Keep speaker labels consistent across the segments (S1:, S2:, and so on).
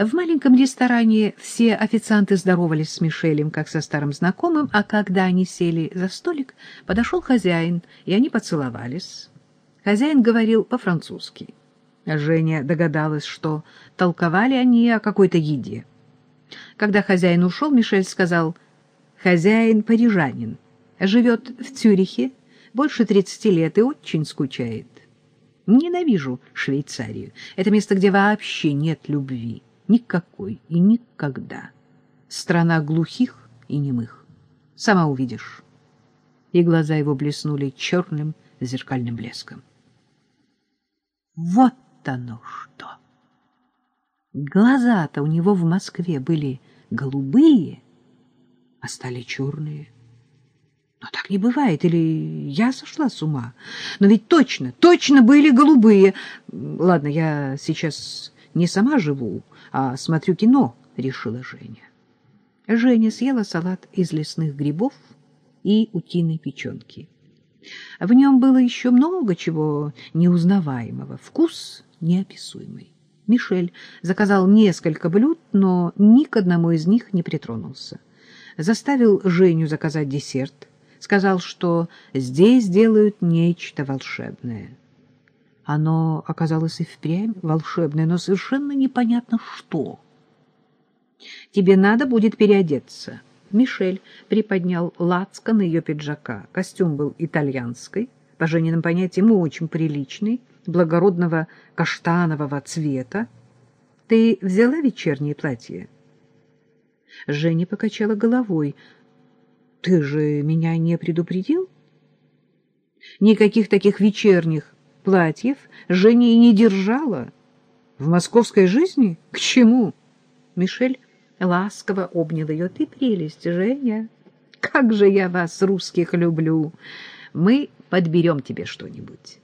S1: В маленьком ресторане все официанты здоровались с Мишелем, как со старым знакомым, а когда они сели за столик, подошел хозяин, и они поцеловались. Хозяин говорил по-французски. Женя догадалась, что толковали они о какой-то еде. Когда хозяин ушел, Мишель сказал, «Хозяин парижанин, живет в Цюрихе, больше тридцати лет и очень скучает. Ненавижу Швейцарию. Это место, где вообще нет любви. Никакой и никогда. Страна глухих и немых. Сама увидишь». И глаза его блеснули черным зеркальным блеском. Вот оно что! Глаза-то у него в Москве были голубые, а стали черные. Но так не бывает, или я сошла с ума? Но ведь точно, точно были голубые. Ладно, я сейчас не сама живу, а смотрю кино, решила Женя. Женя съела салат из лесных грибов и утиной печенки. В нем было еще много чего неузнаваемого, вкус неописуемый. Мишель заказал несколько блюд, но ни к одному из них не притронулся. Заставил Женю заказать десерт, сказал, что здесь делают нечто волшебное. Оно оказалось и впрямь волшебное, но совершенно непонятно что. «Тебе надо будет переодеться», Мишель приподнял лацкан ее пиджака. Костюм был итальянский, по Жениным понятиям очень приличный, благородного каштанового цвета. Ты взяла вечернее платье? Женя покачала головой. Ты же меня не предупредил? Никаких таких вечерних платьев Женя и не держала. В московской жизни? К чему? Мишель ласково обнял ее. «Ты прелесть, Женя! Как же я вас, русских, люблю! Мы подберем тебе что-нибудь».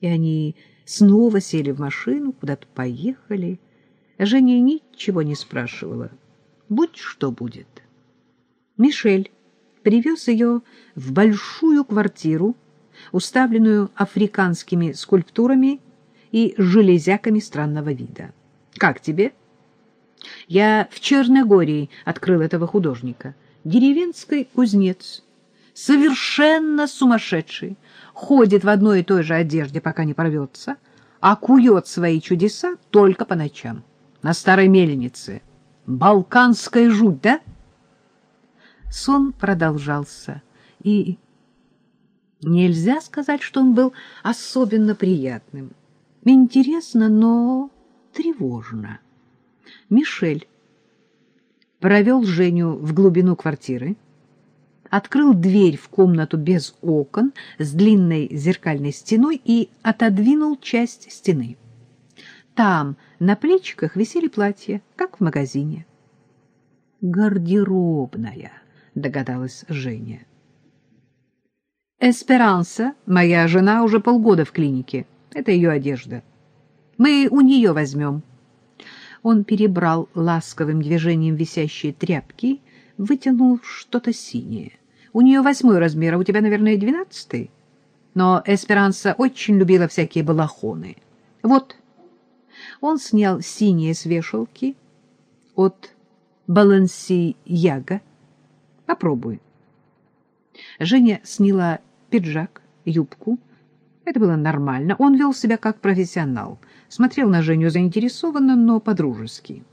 S1: И они снова сели в машину, куда-то поехали. Женя ничего не спрашивала. Будь что будет. Мишель привез ее в большую квартиру, уставленную африканскими скульптурами и железяками странного вида. «Как тебе?» Я в Черногории открыл этого художника. Деревенский кузнец, совершенно сумасшедший, ходит в одной и той же одежде, пока не порвется, а кует свои чудеса только по ночам. На старой мельнице. Балканская жуть, да? Сон продолжался, и нельзя сказать, что он был особенно приятным. Интересно, но тревожно. Мишель провел Женю в глубину квартиры, открыл дверь в комнату без окон с длинной зеркальной стеной и отодвинул часть стены. Там на плечиках висели платья, как в магазине. «Гардеробная», — догадалась Женя. «Эсперанса, моя жена, уже полгода в клинике. Это ее одежда. Мы у нее возьмем». Он перебрал ласковым движением висящие тряпки, вытянул что-то синее. У нее восьмой размер, а у тебя, наверное, двенадцатый. Но Эсперанса очень любила всякие балахоны. Вот. Он снял синие с вешалки от Баланси Яга. Попробуй. Женя сняла пиджак, юбку. Это было нормально. Он вел себя как профессионал — смотрел на Женю заинтересованно, но по-дружески.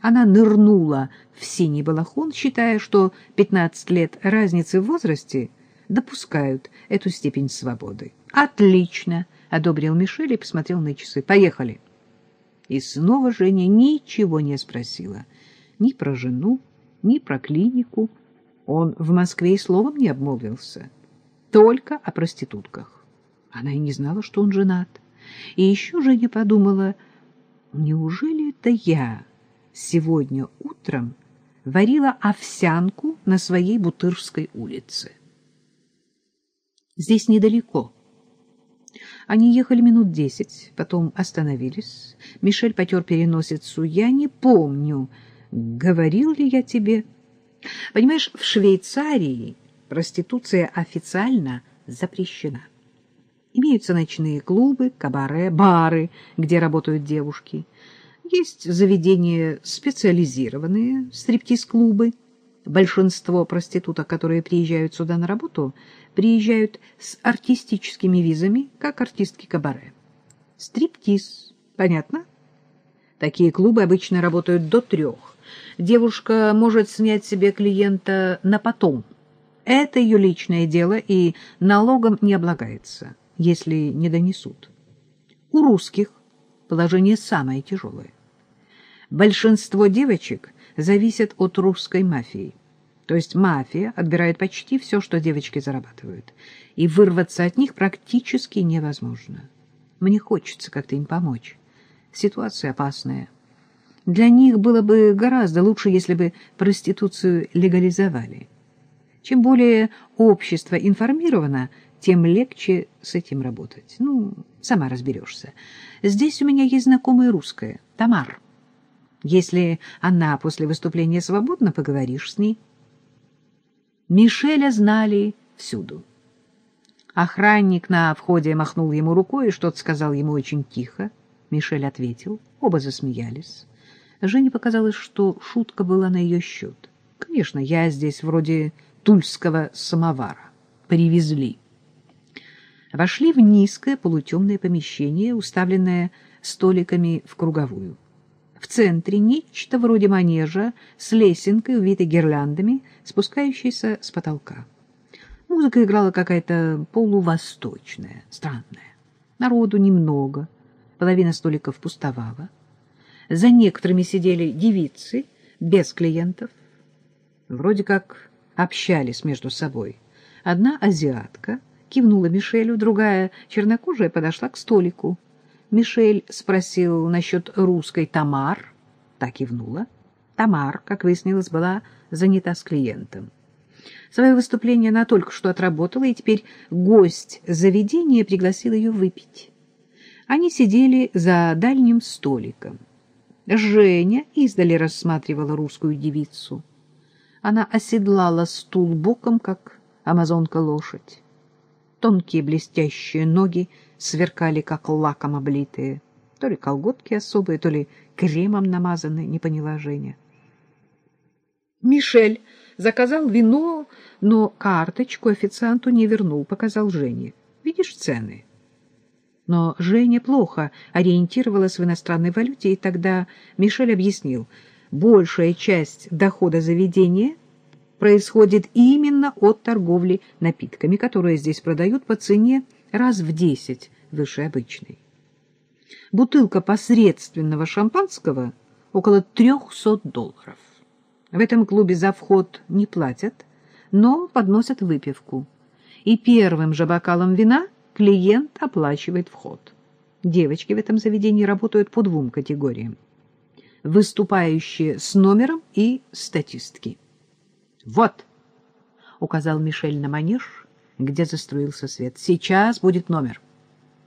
S1: Она нырнула в синий балахон, считая, что 15 лет разницы в возрасте допускают эту степень свободы. «Отлично!» — одобрил Мишель и посмотрел на часы. «Поехали!» И снова Женя ничего не спросила. Ни про жену, ни про клинику. Он в Москве и словом не обмолвился. Только о проститутках. Она и не знала, что он женат. И еще Женя подумала, неужели это я сегодня утром варила овсянку на своей Бутырской улице? Здесь недалеко. Они ехали минут десять, потом остановились. Мишель потер переносицу. Я не помню, говорил ли я тебе. Понимаешь, в Швейцарии проституция официально запрещена. Имеются ночные клубы, кабаре, бары, где работают девушки. Есть заведения специализированные, стриптиз-клубы. Большинство проституток, которые приезжают сюда на работу, приезжают с артистическими визами, как артистки кабаре. Стриптиз. Понятно? Такие клубы обычно работают до трех. Девушка может снять себе клиента на потом. Это ее личное дело и налогом не облагается, если не донесут. У русских положение самое тяжелое. Большинство девочек зависят от русской мафии. То есть мафия отбирает почти все, что девочки зарабатывают, и вырваться от них практически невозможно. Мне хочется как-то им помочь. Ситуация опасная. Для них было бы гораздо лучше, если бы проституцию легализовали. Чем более общество информировано, тем легче с этим работать. Ну, сама разберешься. Здесь у меня есть знакомая русская, Тамар. Если она после выступления свободна, поговоришь с ней. Мишеля знали всюду. Охранник на входе махнул ему рукой и что-то сказал ему очень тихо. Мишель ответил. Оба засмеялись. Жене показалось, что шутка была на ее счет. Конечно, я здесь вроде тульского самовара. Привезли. Вошли в низкое полутемное помещение, уставленное столиками в круговую. В центре нечто вроде манежа с лесенкой, увитой гирляндами, спускающейся с потолка. Музыка играла какая-то полувосточная, странная. Народу немного, половина столиков пустовала. За некоторыми сидели девицы, без клиентов. Вроде как общались между собой. Одна азиатка кивнула Мишелю, другая чернокожая подошла к столику. Мишель спросил насчет русской Тамар. Так кивнула. Тамар, как выяснилось, была занята с клиентом. Свое выступление она только что отработала, и теперь гость заведения пригласил ее выпить. Они сидели за дальним столиком. Женя издали рассматривала русскую девицу. Она оседлала стул боком, как амазонка-лошадь. Тонкие блестящие ноги сверкали, как лаком облитые. То ли колготки особые, то ли кремом намазанные, не поняла Женя. Мишель заказал вино, но карточку официанту не вернул, показал Жене. Видишь цены? Но Женя плохо ориентировалась в иностранной валюте, и тогда Мишель объяснил, большая часть дохода заведения происходит именно от торговли напитками, которые здесь продают по цене раз в десять выше обычной. Бутылка посредственного шампанского около трехсот долларов. В этом клубе за вход не платят, но подносят выпивку. И первым же бокалом вина клиент оплачивает вход. Девочки в этом заведении работают по двум категориям. Выступающие с номером и статистки. «Вот!» — указал Мишель на манеж, где заструился свет. «Сейчас будет номер.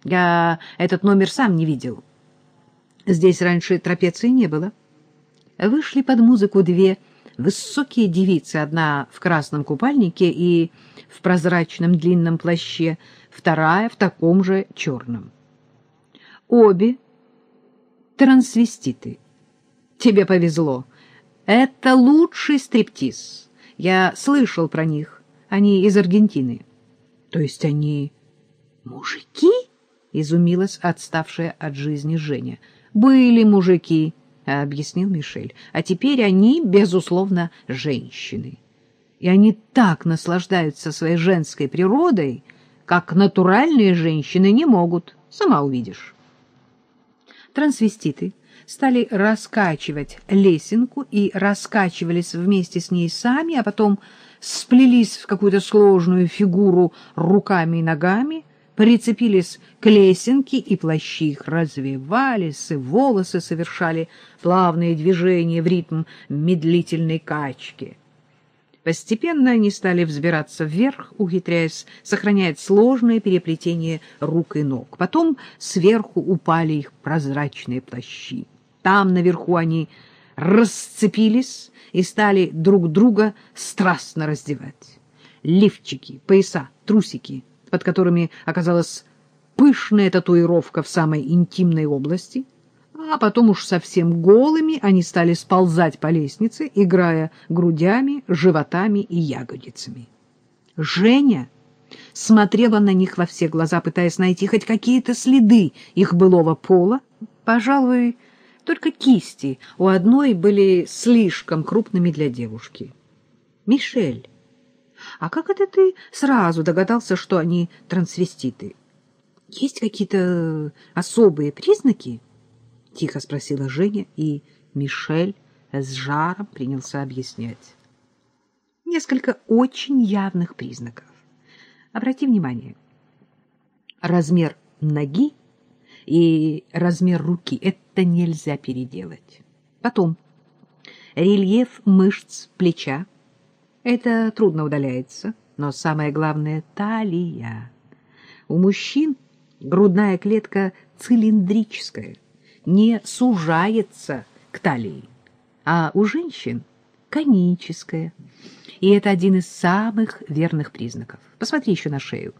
S1: Я этот номер сам не видел. Здесь раньше трапеции не было». Вышли под музыку две высокие девицы, одна в красном купальнике и в прозрачном длинном плаще, вторая в таком же черном. Обе трансвеститы. Тебе повезло. Это лучший стриптиз. Я слышал про них. Они из Аргентины. То есть они мужики? Изумилась отставшая от жизни Женя. Были мужики, объяснил Мишель. А теперь они, безусловно, женщины. И они так наслаждаются своей женской природой, как натуральные женщины не могут. Сама увидишь. Трансвеститы стали раскачивать лесенку и раскачивались вместе с ней сами, а потом сплелись в какую-то сложную фигуру руками и ногами, прицепились к лесенке, и плащи их развивались, и волосы совершали плавные движения в ритм медлительной качки. Постепенно они стали взбираться вверх, ухитряясь сохранять сложное переплетение рук и ног. Потом сверху упали их прозрачные плащи. Там наверху они расцепились и стали друг друга страстно раздевать. Лифчики, пояса, трусики, под которыми оказалась пышная татуировка в самой интимной области, а потом уж совсем голыми они стали сползать по лестнице, играя грудями, животами и ягодицами. Женя смотрела на них во все глаза, пытаясь найти хоть какие-то следы их былого пола. Пожалуй, только кисти у одной были слишком крупными для девушки. «Мишель, а как это ты сразу догадался, что они трансвеститы? Есть какие-то особые признаки?» — тихо спросила Женя, и Мишель с жаром принялся объяснять. Несколько очень явных признаков. Обрати внимание. Размер ноги и размер руки — это нельзя переделать. Потом, рельеф мышц плеча — это трудно удаляется, но самое главное — талия. У мужчин грудная клетка цилиндрическая, не сужается к талии, а у женщин — коническая. И это один из самых верных признаков. Посмотри еще на шею.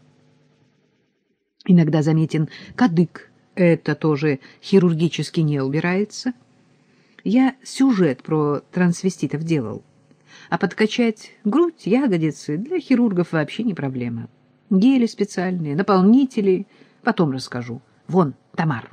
S1: Иногда заметен кадык. Это тоже хирургически не убирается. Я сюжет про трансвеститов делал. А подкачать грудь, ягодицы для хирургов вообще не проблема. Гели специальные, наполнители. Потом расскажу. Вон, Тамар.